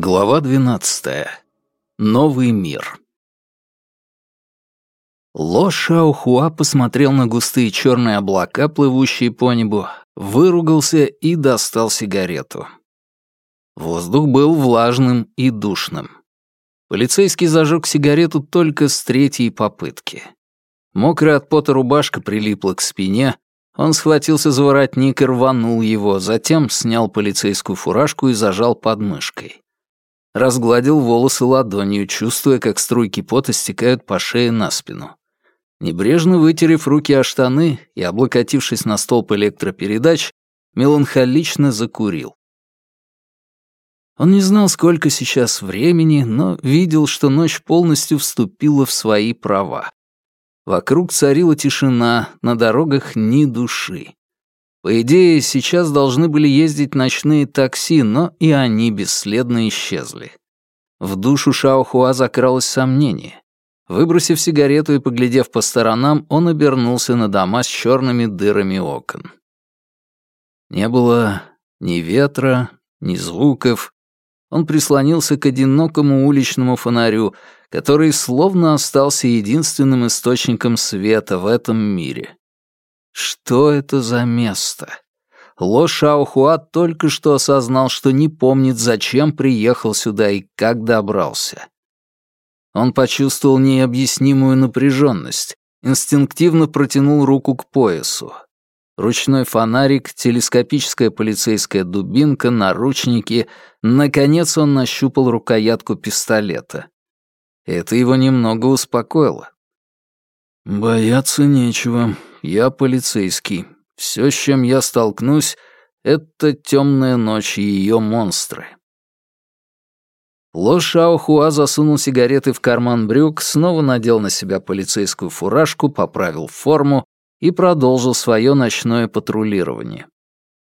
Глава двенадцатая. Новый мир. Ло Шаохуа посмотрел на густые черные облака, плывущие по небу, выругался и достал сигарету. Воздух был влажным и душным. Полицейский зажег сигарету только с третьей попытки. Мокрая от пота рубашка прилипла к спине, он схватился за воротник и рванул его, затем снял полицейскую фуражку и зажал под мышкой. Разгладил волосы ладонью, чувствуя, как струйки пота стекают по шее на спину. Небрежно вытерев руки о штаны и облокотившись на столб электропередач, меланхолично закурил. Он не знал, сколько сейчас времени, но видел, что ночь полностью вступила в свои права. Вокруг царила тишина, на дорогах ни души. По идее, сейчас должны были ездить ночные такси, но и они бесследно исчезли. В душу Шаохуа закралось сомнение. Выбросив сигарету и поглядев по сторонам, он обернулся на дома с черными дырами окон. Не было ни ветра, ни звуков, он прислонился к одинокому уличному фонарю, который словно остался единственным источником света в этом мире. Что это за место? Ло Шаохуа только что осознал, что не помнит, зачем приехал сюда и как добрался. Он почувствовал необъяснимую напряженность, инстинктивно протянул руку к поясу. Ручной фонарик, телескопическая полицейская дубинка, наручники. Наконец он нащупал рукоятку пистолета. Это его немного успокоило. «Бояться нечего. Я полицейский. Все, с чем я столкнусь, — это темная ночь и ее монстры». Ло Шаохуа засунул сигареты в карман брюк, снова надел на себя полицейскую фуражку, поправил форму и продолжил свое ночное патрулирование.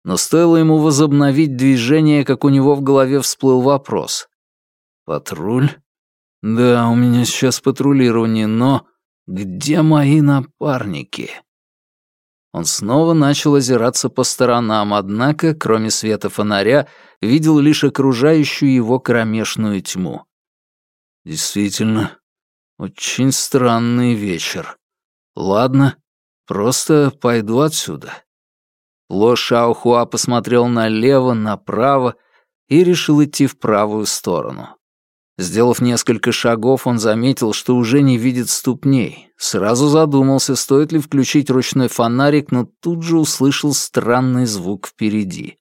Но стоило ему возобновить движение, как у него в голове всплыл вопрос. «Патруль? Да, у меня сейчас патрулирование, но где мои напарники?» Он снова начал озираться по сторонам, однако, кроме света фонаря, видел лишь окружающую его кромешную тьму. Действительно, очень странный вечер. Ладно, Просто пойду отсюда». Ло Шаохуа посмотрел налево, направо и решил идти в правую сторону. Сделав несколько шагов, он заметил, что уже не видит ступней. Сразу задумался, стоит ли включить ручной фонарик, но тут же услышал странный звук впереди.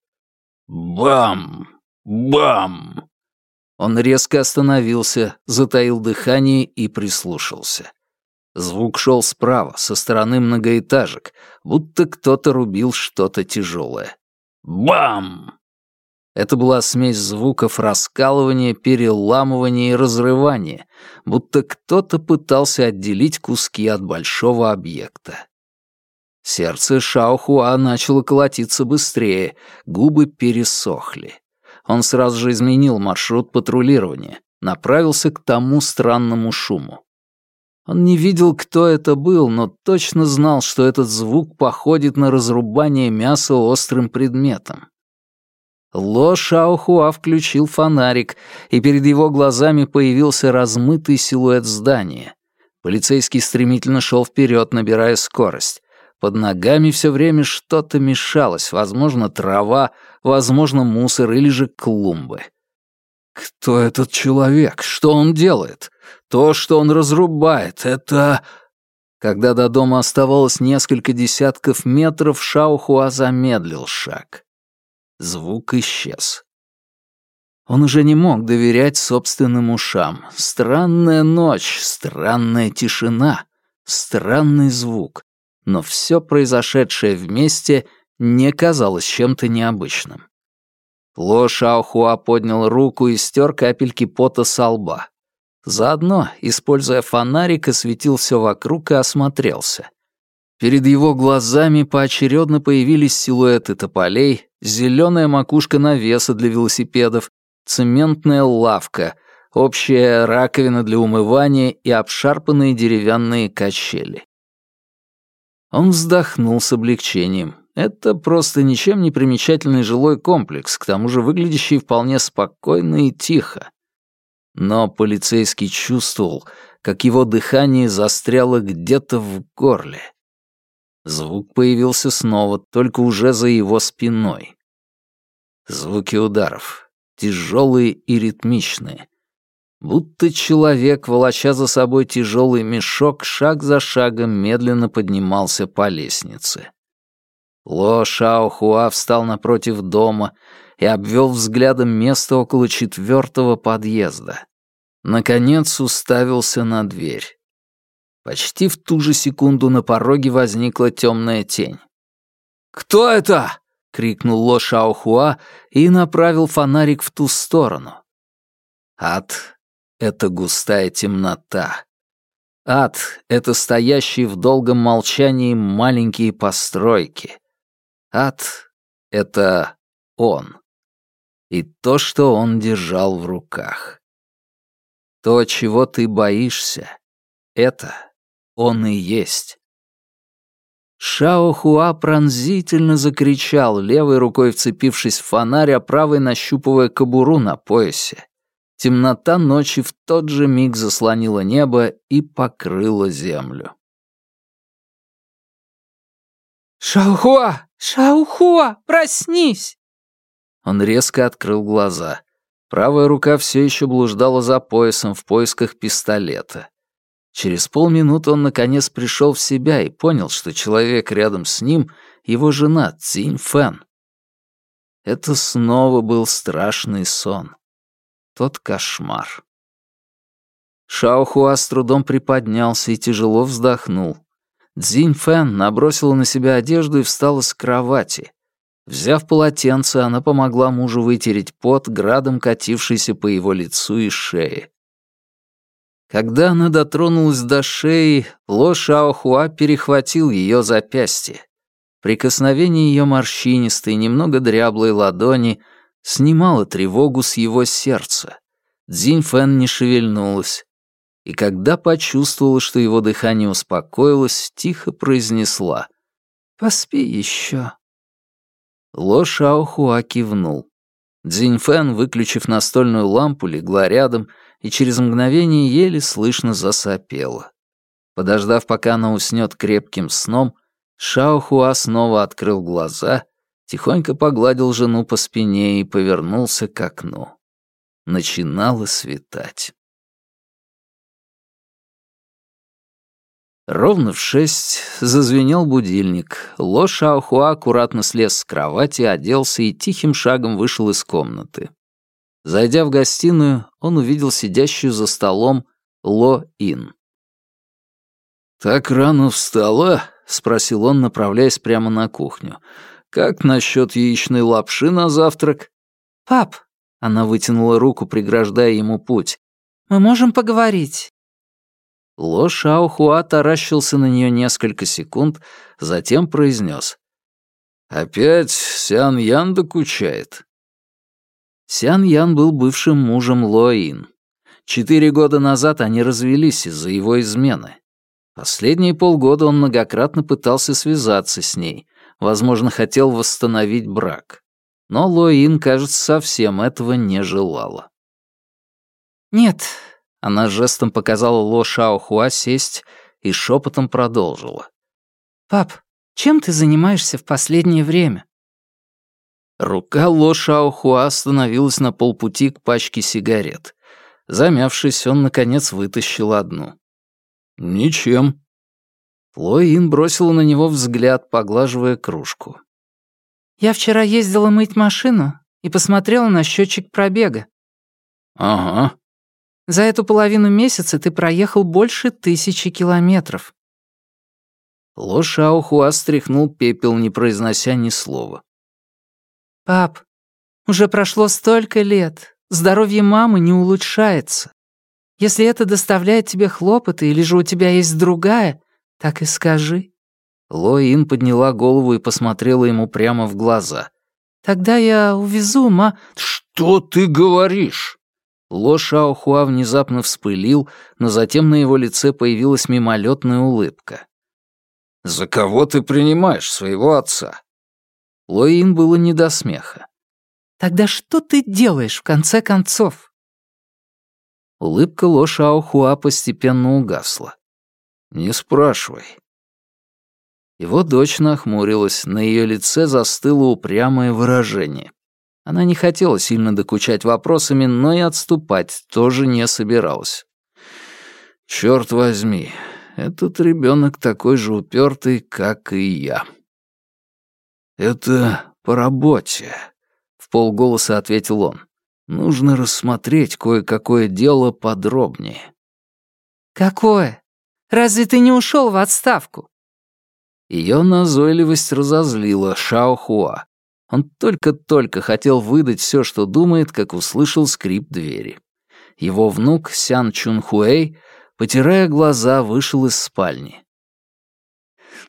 «Бам! Бам!» Он резко остановился, затаил дыхание и прислушался. Звук шел справа, со стороны многоэтажек, будто кто-то рубил что-то тяжелое. Бам! Это была смесь звуков раскалывания, переламывания и разрывания, будто кто-то пытался отделить куски от большого объекта. Сердце Шаохуа начало колотиться быстрее, губы пересохли. Он сразу же изменил маршрут патрулирования, направился к тому странному шуму. Он не видел, кто это был, но точно знал, что этот звук походит на разрубание мяса острым предметом. Ло Шаохуа включил фонарик, и перед его глазами появился размытый силуэт здания. Полицейский стремительно шел вперед, набирая скорость. Под ногами все время что-то мешалось, возможно, трава, возможно, мусор или же клумбы. Кто этот человек? Что он делает? То, что он разрубает, это... Когда до дома оставалось несколько десятков метров, Шаухуа замедлил шаг. Звук исчез. Он уже не мог доверять собственным ушам. Странная ночь, странная тишина, странный звук. Но все произошедшее вместе не казалось чем-то необычным. Ло Шаохуа поднял руку и стер капельки пота со лба. Заодно, используя фонарик, осветил все вокруг и осмотрелся. Перед его глазами поочередно появились силуэты тополей, зеленая макушка навеса для велосипедов, цементная лавка, общая раковина для умывания и обшарпанные деревянные качели. Он вздохнул с облегчением. Это просто ничем не примечательный жилой комплекс, к тому же выглядящий вполне спокойно и тихо. Но полицейский чувствовал, как его дыхание застряло где-то в горле. Звук появился снова, только уже за его спиной. Звуки ударов, тяжелые и ритмичные. Будто человек, волоча за собой тяжелый мешок, шаг за шагом медленно поднимался по лестнице. Ло Шаохуа встал напротив дома и обвел взглядом место около четвертого подъезда. Наконец уставился на дверь. Почти в ту же секунду на пороге возникла темная тень. «Кто это?» — крикнул Ло Шаохуа и направил фонарик в ту сторону. Ад — это густая темнота. Ад — это стоящие в долгом молчании маленькие постройки. Ад — это он. И то, что он держал в руках. То, чего ты боишься, это он и есть. Шао Хуа пронзительно закричал, левой рукой вцепившись в фонарь, а правой нащупывая кобуру на поясе. Темнота ночи в тот же миг заслонила небо и покрыла землю. «Шаухуа! Шаухуа! Проснись!» Он резко открыл глаза. Правая рука все еще блуждала за поясом в поисках пистолета. Через полминуты он наконец пришел в себя и понял, что человек рядом с ним — его жена Цинь Фэн. Это снова был страшный сон. Тот кошмар. Шаохуа с трудом приподнялся и тяжело вздохнул. Цзинь Фэн набросила на себя одежду и встала с кровати. Взяв полотенце, она помогла мужу вытереть пот, градом катившийся по его лицу и шее. Когда она дотронулась до шеи, Ло Шаохуа перехватил ее запястье. Прикосновение ее морщинистой, немного дряблой ладони снимало тревогу с его сердца. Цзинь Фэн не шевельнулась, и когда почувствовала, что его дыхание успокоилось, тихо произнесла «Поспи еще». Ло Шаохуа кивнул. Цзиньфэн, выключив настольную лампу, легла рядом и через мгновение еле слышно засопела. Подождав, пока она уснет крепким сном, Шаохуа снова открыл глаза, тихонько погладил жену по спине и повернулся к окну. Начинало светать. Ровно в шесть зазвенел будильник. Ло Шаохуа аккуратно слез с кровати, оделся и тихим шагом вышел из комнаты. Зайдя в гостиную, он увидел сидящую за столом Ло Ин. «Так рано встала?» — спросил он, направляясь прямо на кухню. «Как насчет яичной лапши на завтрак?» «Пап!» — она вытянула руку, преграждая ему путь. «Мы можем поговорить?» Ло Шаохуа таращился на нее несколько секунд, затем произнес. «Опять Сян Ян докучает». Сян Ян был бывшим мужем Лоин. Четыре года назад они развелись из-за его измены. Последние полгода он многократно пытался связаться с ней, возможно, хотел восстановить брак. Но Лоин, кажется, совсем этого не желала. «Нет, она жестом показала Ло Шаохуа сесть и шепотом продолжила. «Пап, чем ты занимаешься в последнее время?» Рука Ло Шаохуа остановилась на полпути к пачке сигарет. Замявшись, он, наконец, вытащил одну. «Ничем». Ло Ин бросила на него взгляд, поглаживая кружку. «Я вчера ездила мыть машину и посмотрела на счетчик пробега». «Ага», за эту половину месяца ты проехал больше тысячи километров». Ло Шаохуа стряхнул пепел, не произнося ни слова. «Пап, уже прошло столько лет. Здоровье мамы не улучшается. Если это доставляет тебе хлопоты или же у тебя есть другая, так и скажи». Ло Ин подняла голову и посмотрела ему прямо в глаза. «Тогда я увезу, ма...» «Что ты говоришь?» Ло Шаохуа внезапно вспылил, но затем на его лице появилась мимолетная улыбка. «За кого ты принимаешь своего отца? Лоин было не до смеха. «Тогда что ты делаешь, в конце концов?» Улыбка Ло Шаохуа постепенно угасла. «Не спрашивай». Его дочь нахмурилась, на ее лице застыло упрямое выражение. Она не хотела сильно докучать вопросами, но и отступать тоже не собиралась. «Черт возьми, этот ребенок такой же упертый, как и я». «Это по работе», — в полголоса ответил он. «Нужно рассмотреть кое-какое дело подробнее». «Какое? Разве ты не ушел в отставку?» Ее назойливость разозлила Шао Хуа. Он только-только хотел выдать все, что думает, как услышал скрип двери. Его внук Сян Чун Хуэй, потирая глаза, вышел из спальни.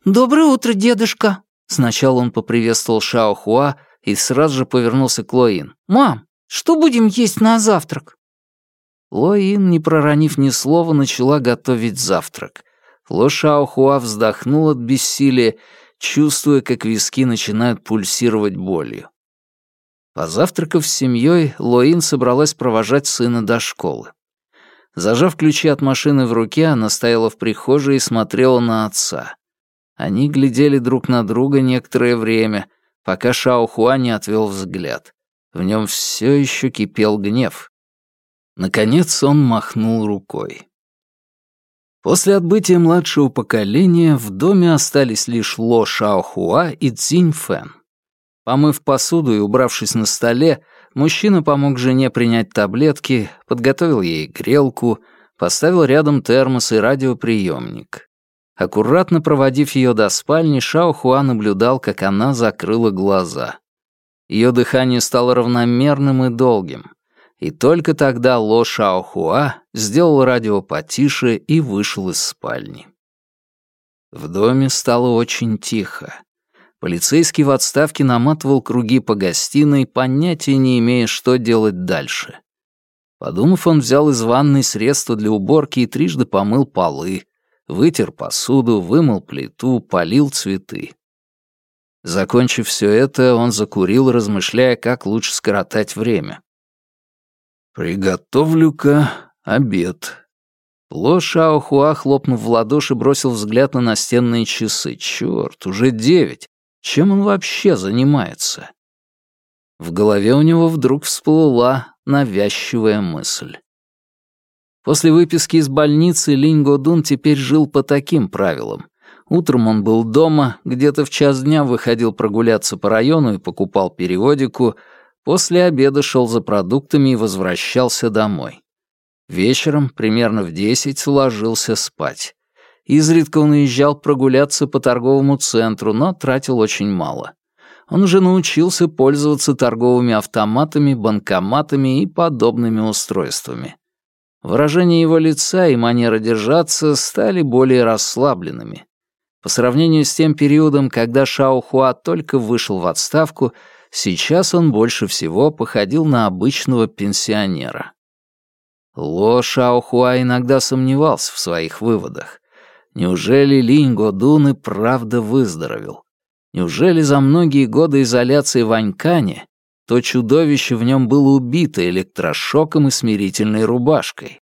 «Доброе утро, дедушка», Сначала он поприветствовал Шао Хуа и сразу же повернулся к Лоин. «Мам, что будем есть на завтрак?» Лоин, не проронив ни слова, начала готовить завтрак. Ло Шао Хуа вздохнул от бессилия, чувствуя, как виски начинают пульсировать болью. Позавтракав с семьей, Лоин собралась провожать сына до школы. Зажав ключи от машины в руке, она стояла в прихожей и смотрела на отца. Они глядели друг на друга некоторое время, пока Шао Хуа не отвел взгляд. В нем все еще кипел гнев. Наконец он махнул рукой. После отбытия младшего поколения в доме остались лишь Ло Шао Хуа и Цзинь Фэн. Помыв посуду и убравшись на столе, мужчина помог жене принять таблетки, подготовил ей грелку, поставил рядом термос и радиоприемник. Аккуратно проводив ее до спальни, Шао Хуа наблюдал, как она закрыла глаза. Ее дыхание стало равномерным и долгим. И только тогда Ло Шао Хуа сделал радио потише и вышел из спальни. В доме стало очень тихо. Полицейский в отставке наматывал круги по гостиной, понятия не имея, что делать дальше. Подумав, он взял из ванной средства для уборки и трижды помыл полы, вытер посуду, вымыл плиту, полил цветы. Закончив все это, он закурил, размышляя, как лучше скоротать время. «Приготовлю-ка обед». Ло Шао Хуа, хлопнув в ладоши, бросил взгляд на настенные часы. Черт, уже девять. Чем он вообще занимается? В голове у него вдруг всплыла навязчивая мысль. После выписки из больницы Линь Годун теперь жил по таким правилам. Утром он был дома, где-то в час дня выходил прогуляться по району и покупал периодику, после обеда шел за продуктами и возвращался домой. Вечером, примерно в десять, ложился спать. Изредка он уезжал прогуляться по торговому центру, но тратил очень мало. Он уже научился пользоваться торговыми автоматами, банкоматами и подобными устройствами. Выражение его лица и манера держаться стали более расслабленными. По сравнению с тем периодом, когда Шао Хуа только вышел в отставку, сейчас он больше всего походил на обычного пенсионера. Ло Шао Хуа иногда сомневался в своих выводах. Неужели Линь Годун и правда выздоровел? Неужели за многие годы изоляции в Анькане то чудовище в нем было убито электрошоком и смирительной рубашкой.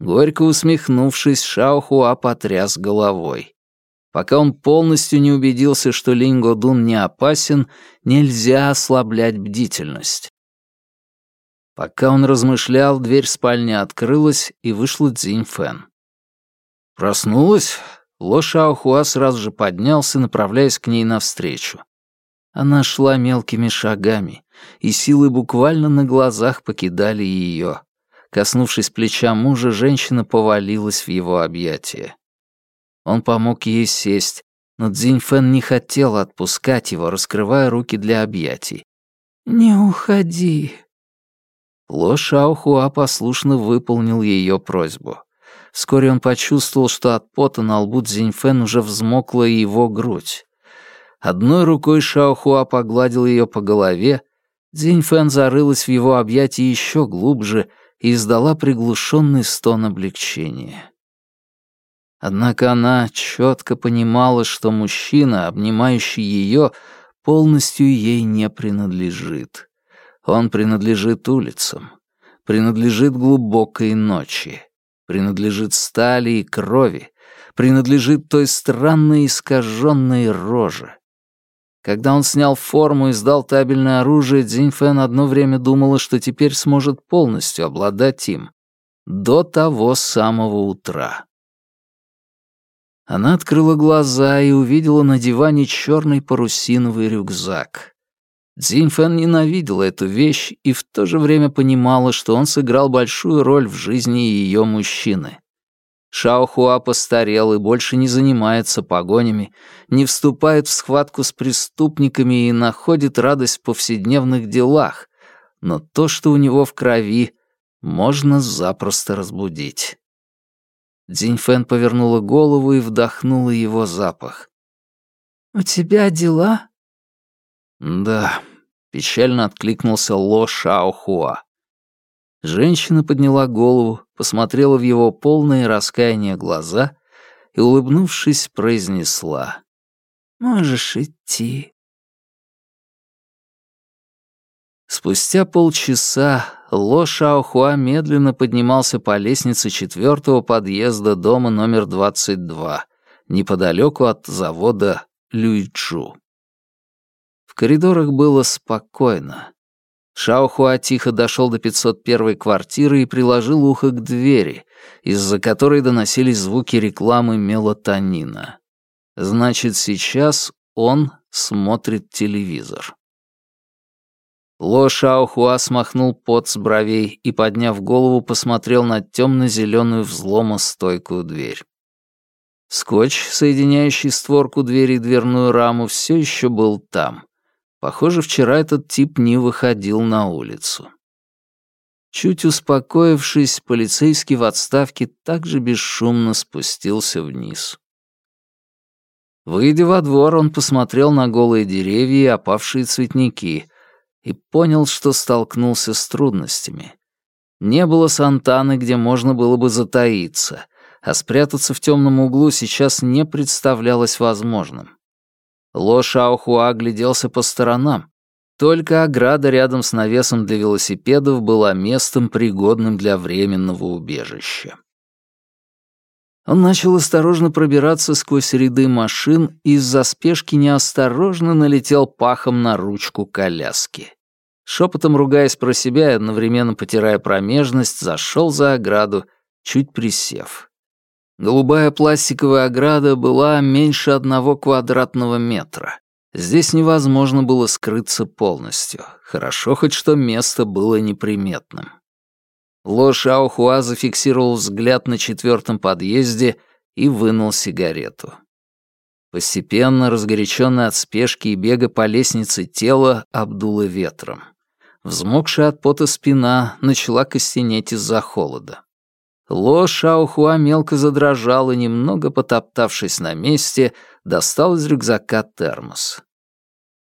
Горько усмехнувшись, Шаохуа потряс головой. Пока он полностью не убедился, что Линго Дун не опасен, нельзя ослаблять бдительность. Пока он размышлял, дверь спальни открылась, и вышла Цзинь Фэн. Проснулась, Ло Шаохуа сразу же поднялся, направляясь к ней навстречу. Она шла мелкими шагами, и силы буквально на глазах покидали ее. Коснувшись плеча мужа, женщина повалилась в его объятия. Он помог ей сесть, но Цзиньфэн не хотел отпускать его, раскрывая руки для объятий. «Не уходи». Ло Шаохуа послушно выполнил ее просьбу. Вскоре он почувствовал, что от пота на лбу Цзиньфэн уже взмокла его грудь. Одной рукой Шаохуа погладил ее по голове, Дзиньфэн зарылась в его объятия еще глубже и издала приглушенный стон облегчения. Однако она четко понимала, что мужчина, обнимающий ее, полностью ей не принадлежит. Он принадлежит улицам, принадлежит глубокой ночи, принадлежит стали и крови, принадлежит той странной искаженной роже. Когда он снял форму и сдал табельное оружие, Дзиньфэн одно время думала, что теперь сможет полностью обладать им. До того самого утра. Она открыла глаза и увидела на диване черный парусиновый рюкзак. Дзиньфэн ненавидела эту вещь и в то же время понимала, что он сыграл большую роль в жизни ее мужчины. Шаохуа постарел и больше не занимается погонями, не вступает в схватку с преступниками и находит радость в повседневных делах, но то, что у него в крови, можно запросто разбудить. Дзиньфэн повернула голову и вдохнула его запах. «У тебя дела?» «Да», — печально откликнулся Ло Шаохуа. Женщина подняла голову, посмотрела в его полные раскаяния глаза и, улыбнувшись, произнесла. «Можешь идти». Спустя полчаса Ло Шаохуа медленно поднимался по лестнице четвертого подъезда дома номер 22, неподалеку от завода Люйчжу. В коридорах было спокойно. Шаохуа тихо дошел до 501 квартиры и приложил ухо к двери, из-за которой доносились звуки рекламы мелатонина. Значит, сейчас он смотрит телевизор. Ло Шаохуа смахнул пот с бровей и, подняв голову, посмотрел на темно-зеленую взломостойкую дверь. Скотч, соединяющий створку двери и дверную раму, все еще был там. Похоже, вчера этот тип не выходил на улицу. Чуть успокоившись, полицейский в отставке также бесшумно спустился вниз. Выйдя во двор, он посмотрел на голые деревья и опавшие цветники и понял, что столкнулся с трудностями. Не было Сантаны, где можно было бы затаиться, а спрятаться в темном углу сейчас не представлялось возможным. Ло Шаохуа огляделся по сторонам. Только ограда рядом с навесом для велосипедов была местом, пригодным для временного убежища. Он начал осторожно пробираться сквозь ряды машин и из-за спешки неосторожно налетел пахом на ручку коляски. Шепотом ругаясь про себя и одновременно потирая промежность, зашел за ограду, чуть присев. Голубая пластиковая ограда была меньше одного квадратного метра. Здесь невозможно было скрыться полностью. Хорошо хоть что место было неприметным. Ло Шаохуа зафиксировал взгляд на четвертом подъезде и вынул сигарету. Постепенно, разгоряченное от спешки и бега по лестнице тело обдуло ветром. Взмокшая от пота спина начала костенеть из-за холода. Ло Шаохуа мелко задрожал и, немного потоптавшись на месте, достал из рюкзака термос.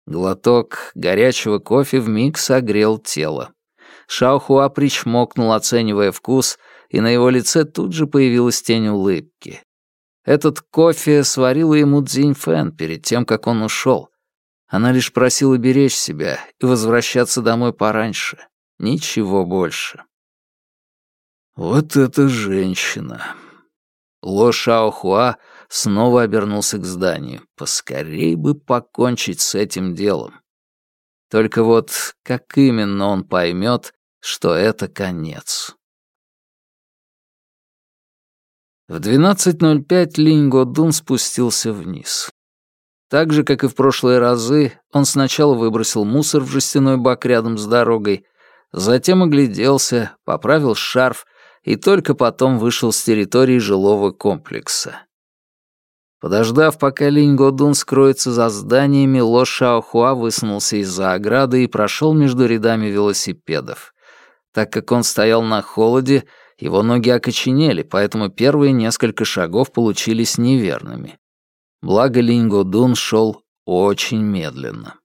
Глоток горячего кофе вмиг согрел тело. Шаохуа причмокнул, оценивая вкус, и на его лице тут же появилась тень улыбки. Этот кофе сварила ему Цзиньфэн перед тем, как он ушел. Она лишь просила беречь себя и возвращаться домой пораньше. Ничего больше. Вот эта женщина. Ло Шаохуа снова обернулся к зданию. Поскорей бы покончить с этим делом. Только вот как именно он поймет, что это конец. В 12.05 Линь Годун спустился вниз. Так же, как и в прошлые разы, он сначала выбросил мусор в жестяной бак рядом с дорогой, затем огляделся, поправил шарф и только потом вышел с территории жилого комплекса. Подождав, пока Линь Годун скроется за зданиями, Ло Шаохуа высунулся из-за ограды и прошел между рядами велосипедов. Так как он стоял на холоде, его ноги окоченели, поэтому первые несколько шагов получились неверными. Благо Линь Годун шел очень медленно.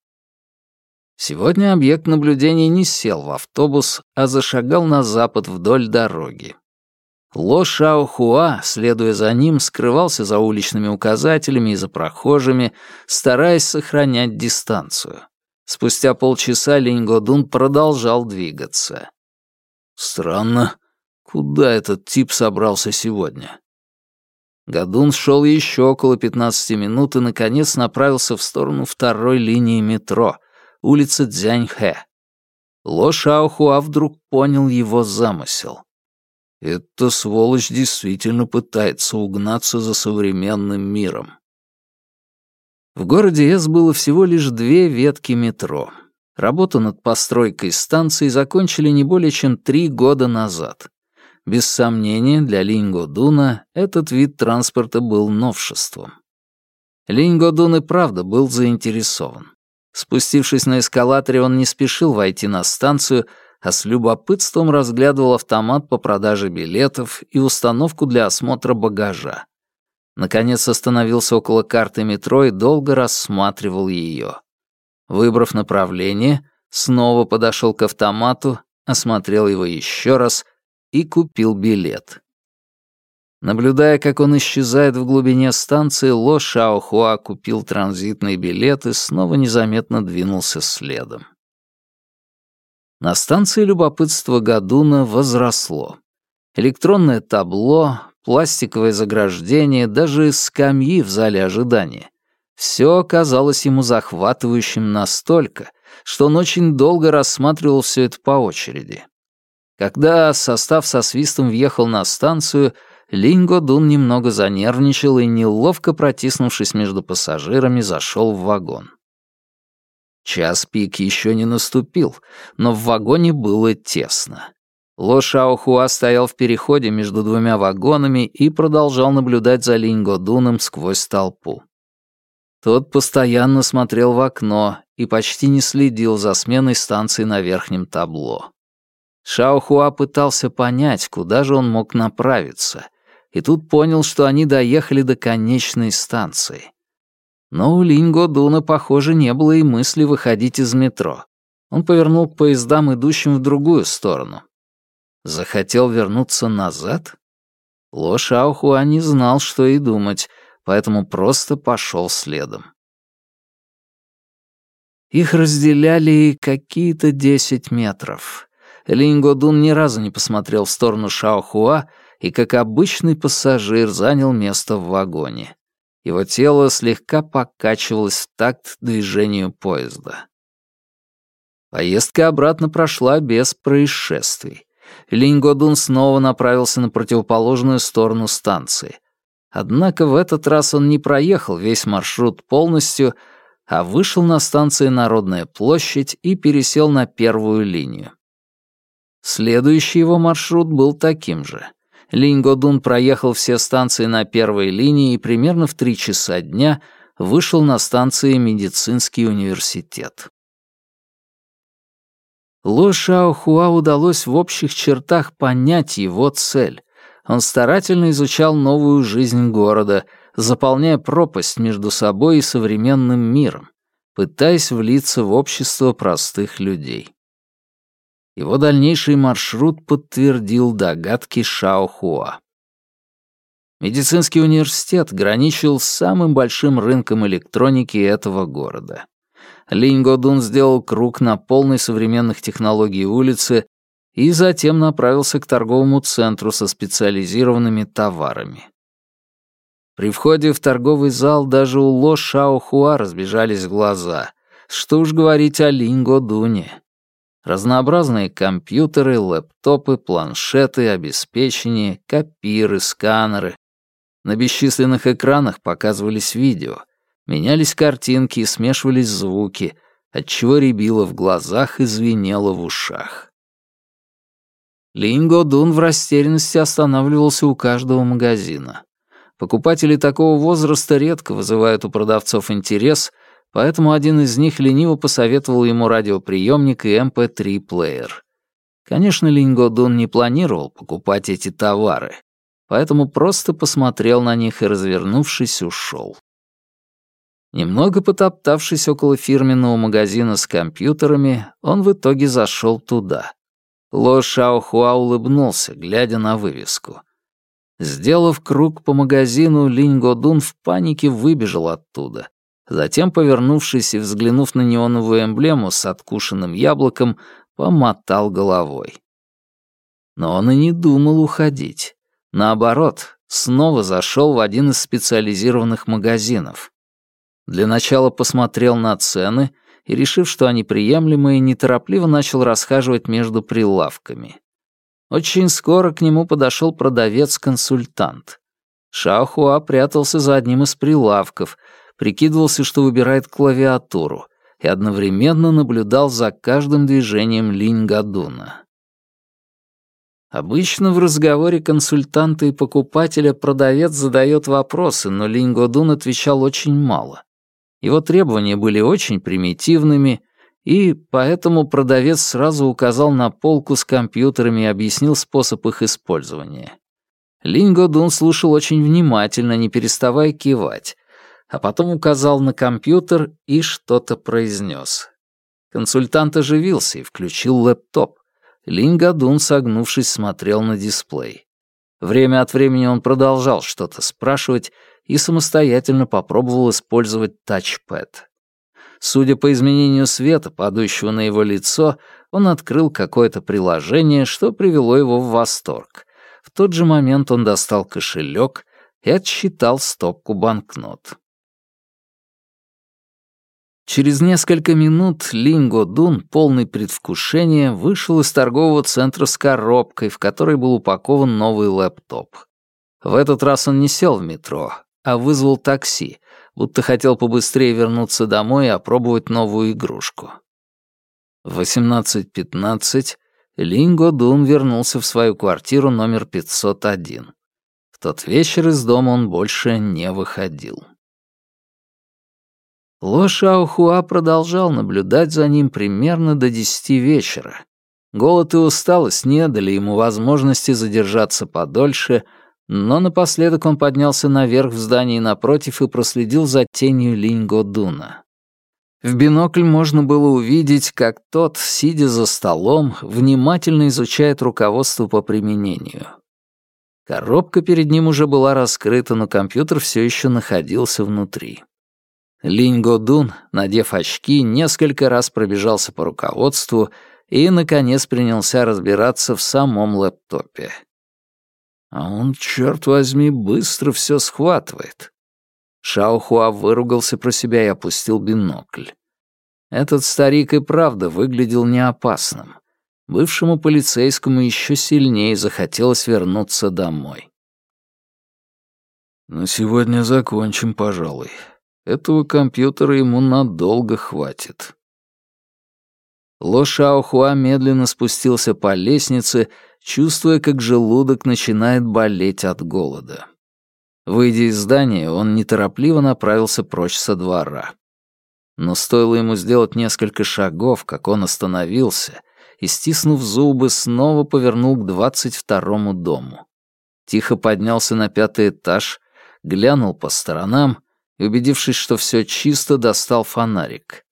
Сегодня объект наблюдения не сел в автобус, а зашагал на запад вдоль дороги. Ло Шао Хуа, следуя за ним, скрывался за уличными указателями и за прохожими, стараясь сохранять дистанцию. Спустя полчаса Линь Годун продолжал двигаться. Странно, куда этот тип собрался сегодня? Гадун шел еще около 15 минут и, наконец, направился в сторону второй линии метро, улицы Цзяньхэ. Ло Шаохуа вдруг понял его замысел. Эта сволочь действительно пытается угнаться за современным миром. В городе Эс было всего лишь две ветки метро. Работу над постройкой станции закончили не более чем три года назад. Без сомнения, для Линго Дуна этот вид транспорта был новшеством. Линго Дун и правда был заинтересован. Спустившись на эскалаторе, он не спешил войти на станцию, а с любопытством разглядывал автомат по продаже билетов и установку для осмотра багажа. Наконец остановился около карты метро и долго рассматривал ее. Выбрав направление, снова подошел к автомату, осмотрел его еще раз и купил билет. Наблюдая, как он исчезает в глубине станции, Ло Шаохуа купил транзитный билет и снова незаметно двинулся следом. На станции любопытство Гадуна возросло. Электронное табло, пластиковое заграждение, даже скамьи в зале ожидания. Все казалось ему захватывающим настолько, что он очень долго рассматривал все это по очереди. Когда состав со свистом въехал на станцию, Линго Дун немного занервничал и, неловко протиснувшись между пассажирами, зашел в вагон. Час пик еще не наступил, но в вагоне было тесно. Ло Шаохуа стоял в переходе между двумя вагонами и продолжал наблюдать за Линго Дуном сквозь толпу. Тот постоянно смотрел в окно и почти не следил за сменой станции на верхнем табло. Шаохуа пытался понять, куда же он мог направиться, и тут понял, что они доехали до конечной станции. Но у Линго Дуна, похоже, не было и мысли выходить из метро. Он повернул к поездам, идущим в другую сторону. Захотел вернуться назад? Ло Шаохуа не знал, что и думать, поэтому просто пошел следом. Их разделяли какие-то десять метров. Линго Дун ни разу не посмотрел в сторону Шаохуа и, как обычный пассажир, занял место в вагоне. Его тело слегка покачивалось в такт движению поезда. Поездка обратно прошла без происшествий. Линgodун снова направился на противоположную сторону станции. Однако в этот раз он не проехал весь маршрут полностью, а вышел на станции Народная площадь и пересел на первую линию. Следующий его маршрут был таким же. Линь-Годун проехал все станции на первой линии и примерно в три часа дня вышел на станции Медицинский университет. Ло Шаохуа удалось в общих чертах понять его цель. Он старательно изучал новую жизнь города, заполняя пропасть между собой и современным миром, пытаясь влиться в общество простых людей. Его дальнейший маршрут подтвердил догадки Шаохуа. Медицинский университет граничил с самым большим рынком электроники этого города. Линь Годун сделал круг на полной современных технологий улице и затем направился к торговому центру со специализированными товарами. При входе в торговый зал даже у Ло Шаохуа разбежались глаза. Что уж говорить о Линь Годуне. Разнообразные компьютеры, лэптопы, планшеты, обеспечение, копиры, сканеры. На бесчисленных экранах показывались видео, менялись картинки и смешивались звуки, отчего рябило в глазах и звенело в ушах. Линго Дун в растерянности останавливался у каждого магазина. Покупатели такого возраста редко вызывают у продавцов интерес, поэтому один из них лениво посоветовал ему радиоприемник и MP3-плеер. Эм Конечно, Линьгодун не планировал покупать эти товары, поэтому просто посмотрел на них и, развернувшись, ушел. Немного потоптавшись около фирменного магазина с компьютерами, он в итоге зашел туда. Ло Шаохуа улыбнулся, глядя на вывеску. Сделав круг по магазину, Линь Годун в панике выбежал оттуда. Затем, повернувшись и взглянув на неоновую эмблему с откушенным яблоком, помотал головой. Но он и не думал уходить. Наоборот, снова зашел в один из специализированных магазинов. Для начала посмотрел на цены и, решив, что они приемлемые, неторопливо начал расхаживать между прилавками. Очень скоро к нему подошел продавец-консультант. Шаохуа прятался за одним из прилавков, прикидывался, что выбирает клавиатуру, и одновременно наблюдал за каждым движением Линь Гадуна. Обычно в разговоре консультанта и покупателя продавец задает вопросы, но Линь Годун отвечал очень мало. Его требования были очень примитивными, и поэтому продавец сразу указал на полку с компьютерами и объяснил способ их использования. Линь Годун слушал очень внимательно, не переставая кивать, а потом указал на компьютер и что-то произнес. Консультант оживился и включил лэптоп. Линь Годун, согнувшись, смотрел на дисплей. Время от времени он продолжал что-то спрашивать и самостоятельно попробовал использовать тачпэд. Судя по изменению света, падающего на его лицо, он открыл какое-то приложение, что привело его в восторг. В тот же момент он достал кошелек и отсчитал стопку банкнот. Через несколько минут Линго Дун, полный предвкушения, вышел из торгового центра с коробкой, в которой был упакован новый лэптоп. В этот раз он не сел в метро, а вызвал такси, будто хотел побыстрее вернуться домой и опробовать новую игрушку. В 18.15 Линго Дун вернулся в свою квартиру номер 501. В тот вечер из дома он больше не выходил. Ло Шаохуа продолжал наблюдать за ним примерно до десяти вечера. Голод и усталость не дали ему возможности задержаться подольше — но напоследок он поднялся наверх в здании напротив и проследил за тенью Линго Дуна. В бинокль можно было увидеть, как тот, сидя за столом, внимательно изучает руководство по применению. Коробка перед ним уже была раскрыта, но компьютер все еще находился внутри. Линго Дун, надев очки, несколько раз пробежался по руководству и, наконец, принялся разбираться в самом лэптопе. А он, черт возьми, быстро все схватывает. Шаохуа выругался про себя и опустил бинокль. Этот старик и правда выглядел неопасным. Бывшему полицейскому еще сильнее захотелось вернуться домой. «На сегодня закончим, пожалуй. Этого компьютера ему надолго хватит». Ло Шаохуа медленно спустился по лестнице чувствуя, как желудок начинает болеть от голода. Выйдя из здания, он неторопливо направился прочь со двора. Но стоило ему сделать несколько шагов, как он остановился и, стиснув зубы, снова повернул к двадцать второму дому. Тихо поднялся на пятый этаж, глянул по сторонам и, убедившись, что все чисто, достал фонарик.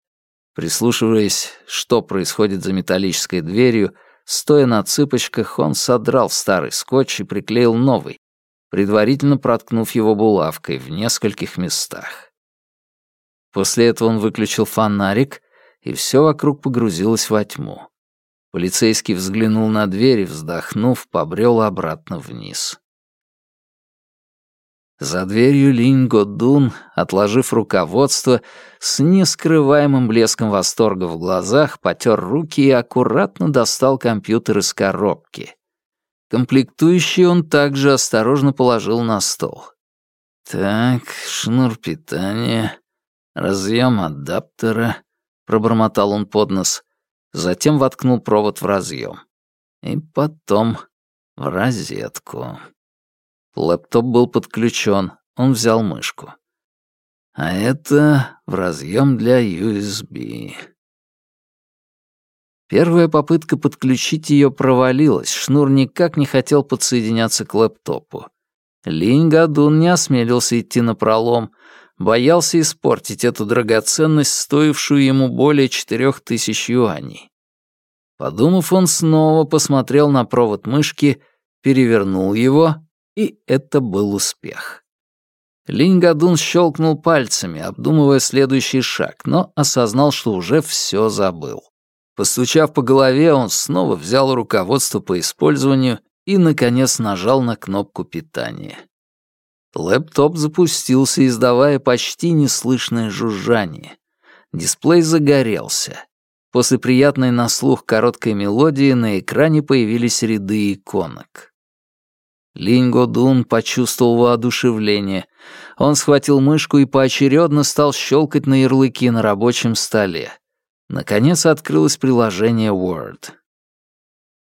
Прислушиваясь, что происходит за металлической дверью, Стоя на цыпочках, он содрал старый скотч и приклеил новый, предварительно проткнув его булавкой в нескольких местах. После этого он выключил фонарик, и все вокруг погрузилось во тьму. Полицейский взглянул на дверь и, вздохнув, побрел обратно вниз. За дверью Линь Годун, отложив руководство, с нескрываемым блеском восторга в глазах, потер руки и аккуратно достал компьютер из коробки. Комплектующий он также осторожно положил на стол. «Так, шнур питания, разъем адаптера», — пробормотал он под нос. Затем воткнул провод в разъем. И потом в розетку. Лэптоп был подключен, он взял мышку. А это в разъем для USB. Первая попытка подключить ее провалилась, шнур никак не хотел подсоединяться к лэптопу. Линь Гадун не осмелился идти на пролом, боялся испортить эту драгоценность, стоившую ему более четырех тысяч юаней. Подумав, он снова посмотрел на провод мышки, перевернул его И это был успех. Линь Гадун щелкнул пальцами, обдумывая следующий шаг, но осознал, что уже все забыл. Постучав по голове, он снова взял руководство по использованию и, наконец, нажал на кнопку питания. Лэптоп запустился, издавая почти неслышное жужжание. Дисплей загорелся. После приятной на слух короткой мелодии на экране появились ряды иконок. Линго Дун почувствовал воодушевление. Он схватил мышку и поочередно стал щелкать на ярлыки на рабочем столе. Наконец открылось приложение Word.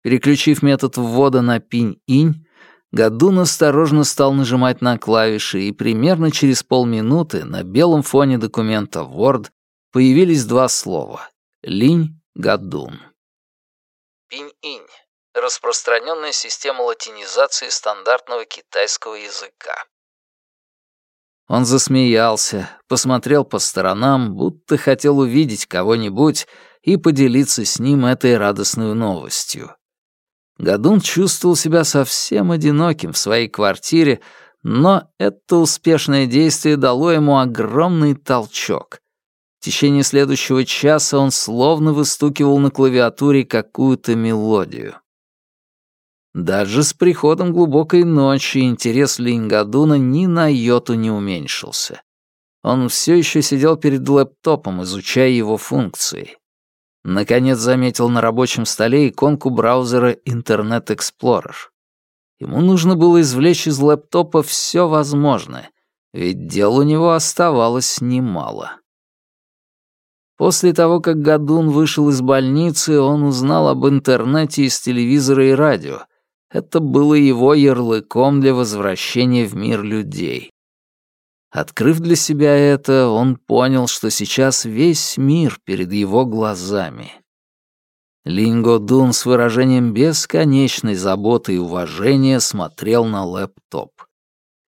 Переключив метод ввода на пинь-инь, Гадун осторожно стал нажимать на клавиши, и примерно через полминуты на белом фоне документа Word появились два слова — Линь Гадун. Пинь-инь — распространенная система латинизации стандартного китайского языка. Он засмеялся, посмотрел по сторонам, будто хотел увидеть кого-нибудь и поделиться с ним этой радостной новостью. Гадун чувствовал себя совсем одиноким в своей квартире, но это успешное действие дало ему огромный толчок. В течение следующего часа он словно выстукивал на клавиатуре какую-то мелодию. Даже с приходом глубокой ночи интерес Лингадуна ни на йоту не уменьшился. Он все еще сидел перед лэптопом, изучая его функции. Наконец заметил на рабочем столе иконку браузера Internet Explorer. Ему нужно было извлечь из лэптопа все возможное, ведь дел у него оставалось немало. После того, как Гадун вышел из больницы, он узнал об интернете из телевизора и радио, это было его ярлыком для возвращения в мир людей. Открыв для себя это, он понял, что сейчас весь мир перед его глазами. Линго Дун с выражением бесконечной заботы и уважения смотрел на лэптоп.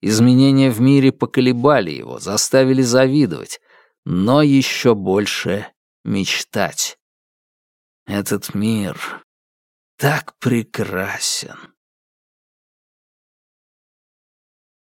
Изменения в мире поколебали его, заставили завидовать, но еще больше мечтать. Этот мир так прекрасен.